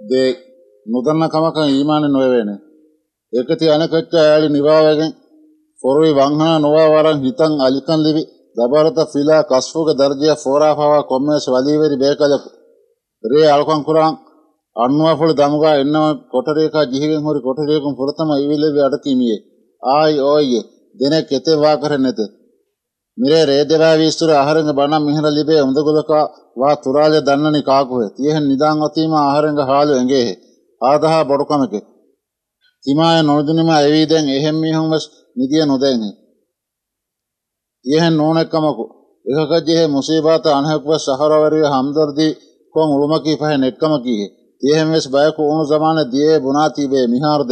දේ නොදන්න කමක ඊමාන නොවේනේ. ඒකති අනකච්ච ඇලි නිවාවගෙන් පොරුයි වංහනා නොවා වරන් හිතන් අලිකන් ලිවි දබරත ෆිලා කස්ෆෝග දර්ජය ෆෝරාපවා කොම්මස් වලීවරි බේකලකු. රේ අල්කන් කුරාන් අන්වාපොල දමුගා එන්නම කොටරේකා ජිහිගෙන් හොරි කොටරේකුම් පුරතම ඉවිලෙවි අඩකීමියේ. ආයි ඕයේ දෙනෙක් එතේ වා කරන්නේ නැතේ. මිරේ රේදවා විස්තුර ආහාරංග බණ මිහර ලිබේ උඳගොලක වා තුරාජ දන්නනි කාකුහෙ තියෙන් නිදාන් ඔතීම ආහාරංග හාලු එංගේ ආදාහ බොඩකමක තිමාය නොදුනිම එවි දැන් එහෙම් මිහුම් වස් නිදිය නොදැනි. තියෙන් නෝනකමකු එකක ජෙහෙ මුසීබත අනහක්ව සහරවරිය හම්දර්දී කොන් උළුමකී පහ නෙක්කම කීහෙ තියෙන් වෙස් බයකු උණු සමාන දියේ බුනාතිබේ මිහාර්ද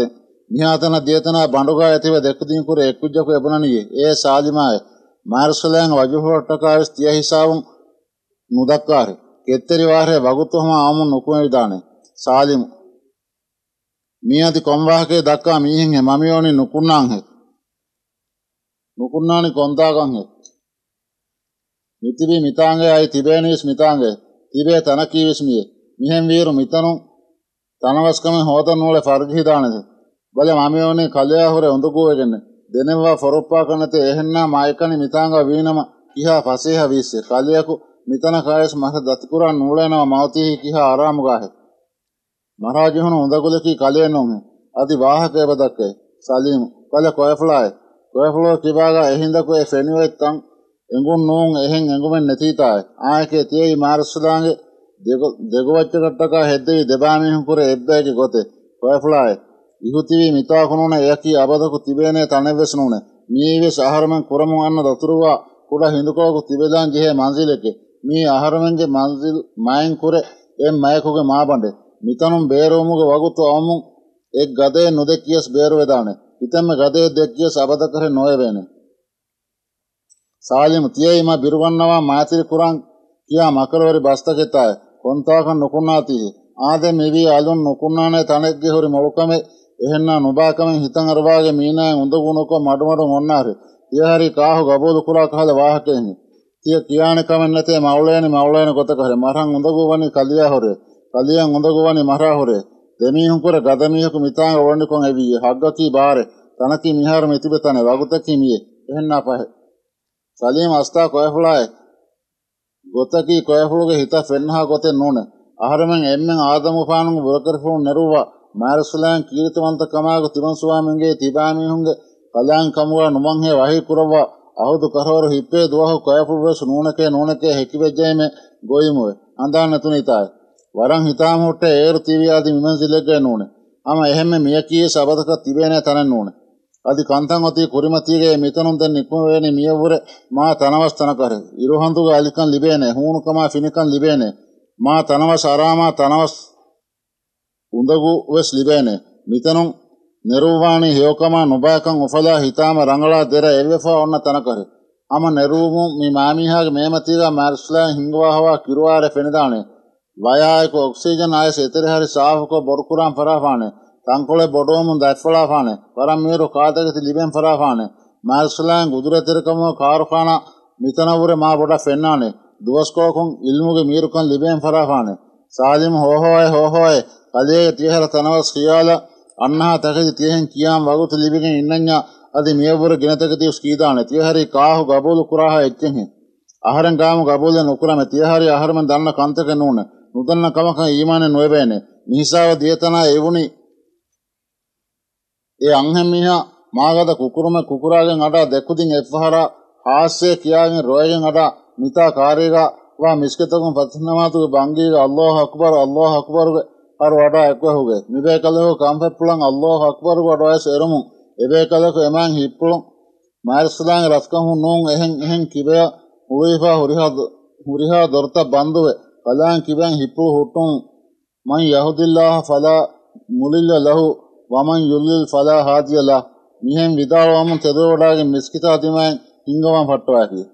මිහාතන දියතන බඬුගා ඇතිව දෙක්දින් කුර එක්කුජකු එබුණනියේ ඒ සාලිමායේ මාර්සලයන් වජුහොට්ටකාස් තිය හිසාවුන් මුදක්කාරෙ කෙත්තෙරි වාරේ වගුතුහම ආමුන් නුකුම විදානේ සාලිමු. මීයති කොම්වාහකේ දක්වා මීහෙන් හේ මමියෝනි නුකුන්නාන් හේ නුකුන්නානි කොන්තාකන් හේ මිතිබි මිතාංගේ අයි තිබේනිස් මිතාංගේ තිබේ තනකීවිස් මියේ. මිහෙන් වීරු මිතනු තනවස්කම හෝතන් නූලේ ෆර්ජි දානද බල මමියෝනි කලයා හොරේ උඳගුවගෙන දෙනවා ෆොරොප්පා කනතේ එහෙන්නා මායකනි මිතාංගා වීනම කිහා පසේහ වීස්සේ කලියකු මිතන කායස් මහ දතිපුරා නූලනවා මවතී කිහා ආරාමගාහෙ මහරජහන උඳගුලකී කලිය නොමෙ. අති වාහකේ බදක්කේ. සලීම කල කොයෆ්ලායි කොයෆ්ලෝ කිබාගා එහින්දකු ඒ ෆෙනිවෙත්තන් එඟුන් නෝන් එහෙන් එඟුමෙන් නැතිතායි. ආයකේ තියයි මාර්සුදාගේ දෙගොවච්ච කට්ටකා හෙද්දවි දෙබාමිහුකුර එබ්බෑගේ ගොතේ. කොයෆ්ලායි ඉහුතිවී මිතාකුණුන එයකි අබදකු තිබේනේ තනෙවෙසනුන මීවිස් අහරමෙන් කුරමුන් අන්න දතුරුවා. කුඩ හිඳුකෝකු තිබෙදාන් ජෙහේ මන්සිලෙකි. මී අහරමෙන්ගේ මන්සිල් මයෙන් කුරේ එම් මයකුගේ මාබණ්ඩේ මිතනුම් බේරෝමුග වගුතු අවමුන් එක් ගදේ නොදෙක්කියස් බේරුවෙදානේ. හිතම ගදේ දෙක්කියස් අබද කර නොයවේනේ. සාලිම තියයිම බිරුවන්නවා මාතිරි කුරන් කියා මකරවරි බස්තකෙතාය කොන්තාකන් නොකුන්නාතිහි ආද මෙවී අලුන් නොකුන්නානේ තනෙක්ගේ හොරි මොළුකමේ එහෙන්න නුබාකමෙන් හිතන් අරවාගේ මීනායන් උඳගුණකෝ මඩමඩුන් ඔන්නාරි තියහරි කාහු ගබෝදු කුලා කහල වාහකෙන්නේ. තිය කියාන කමෙන් නැතේ මවුලේනි මවුලේන කොතක හරි. මරන් උඳගුවනි කලියා හොරේ කලියන් උඳගුවනි මරා හොරේ දෙමීහුන් කර ගදමීහකු මිතාංග වොණ්ඩිකොන් එවිය හග්ගකී බාරේ. තනකී මිහාර මෙතිබතන. වගුතකී මියේ. එහෙන්න අපහ සලීම අස්තා කොයහුලායි. ගොතකී කොයහුලගේ හිත ෆෙන්හා ගොතේ නෝනේ අහරමෙන් එම්මෙන් ආදම පානුන් බුරකරෆුන් නරුවා. මාරසලාන් කීර්තවන්තකමාග තිබන් ස්වාමින්ගේ තිබාමිහුන්ගේ කලාන් කමුවා නොමන්හේ වහි කුරවා අහුදු කරවරු හිප්පේ දුවහ කොයපුබස් නූනකේ නූනකේ හැකිවෙජ්ජයම ගොයිමුවේ. අඳාන්න තුනිතායි වරන් හිතාම හොට ඒරු තිවියාදි මිමන්සිලෙක්ගේ නූනේ අම එහෙම මියකී සබදක තිබේනෑ තනන් නූනේ අධි කන්තන් අති කුරිමතිගේ මෙතනුම් දැන් නික්මවේනි මියවුර මා තනවස්තන කරේ ඉරුහන්දුගේ අලිකන් ලිබේනේ. හූනුකමා ෆිනිකන් ලිබේනේ. මා තනවස් අරාමා තනවස් ಉಂದಗು ವೆಸ್ ಲಿಬೇನೆ ಮಿತನುಂ ನೆರುವಾಣಿ ಹೇಕಮ ನುಬಾಕಂ ಉಫಲಾ ಹಿತಾಮ ರಂಗಳಾ ದೆರ ಎವೆಫಾ ಒನ್ನ ತನಕರೆ ಅಮ ನೆರುವು ಮಿ ಮಾಮಿಹಾಗೆ ಮೇಮತಿಗ ಮಾರ್ಸ್ಲಾ ಹಿಂಗವಾಹವಾ ಕಿರುವಾರೆ ಫೆನಿದಾಣೆ ವಯಾಯಕ ಆಕ್ಸಿಜನ್ ಆಯಸ ಎತರೆ ಹರಿ ಸಾಫಕ ಬೊರ್ಕುರಾಂ ಫರಾಫಾನೆ ತಂಕೊಳೆ ಬೊಡೋಮು ದಫಳಾಫಾನೆ ವರಂ ಮೀರು ಕಾತಗತಿ ಲಿಬೆನ್ ಫರಾಫಾನೆ ಮಾರ್ಸಲಾಂ ಗುದುರತಿರಕಮ ಕಾರುಖಾನ ಮಿತನವುರೆ ಮಾ ಬೊಡ ಫೆನ್ನಾನೆ ದುವಸ್ಕೋಕುಂ ಇಲ್ಮುಗೆ ಮೀರುಕನ್ ಲಿಬೆನ್ ಫರಾಫಾನೆ සාදිම හෝහෝය හෝහෝය කලයේ තියහර තනවස් කියාල අන්නහා තකදි තියහෙන් කියාම් වගුතු ලිබිගෙන ඉන්නඥා අධි මියවර ගෙනතකතිය ස්කීදාන. තියහරි කාහු ගබෝලු කුරාහ එච්චෙහි. අහරන් ගාම ගබෝලෙන් උකුරම තියහරි අහරම දන්න කන්තක නූන. නුදන්න කමක ඊමාන නොයබෑනේ. මිහිසාව දියතනා එවුනි. ඒ අංහැමිහා මාගද කුකුරුම කුකුරාගෙන් අඩා දෙකුදින් එත්වහරා හාස්සේ කියාගෙන් රොයගෙන් අඩා මිතා කාරේගා වා මිස්කතකම් ෆත්නමාතුක බංගීග අල්ලාහ් අක්බර් අල්ලාහ් අක්බර් අර වඩා එක්වහුගේ මිබේ කලෝ කම්පප්පුලන් අල්ලාහ් අක්බර් වඩා සෙරමු එබේ කලක එමන් හිප්පුලන් මාර්ස්ලාන් රස්කම් නුන් එහෙන් එහෙන් කිබේ උවේෆා හුරිහා හුරිහා දොරත බන්දුවේ. කලාන් කිබෙන් හිප්පු හුටුන් මන් යහුදිල්ලාහ් ෆලා මුලිල්ල ලහු වමන් යුල්ලිල් ෆලා හාදියලා මිහෙන් විදාවම තෙදෝඩාගේ මිස්කිතා දිමෙන් හිංගවම් පට්ටවාකී.